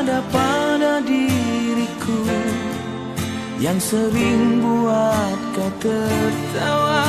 ada pada diriku Yang sering buat kau tertawa.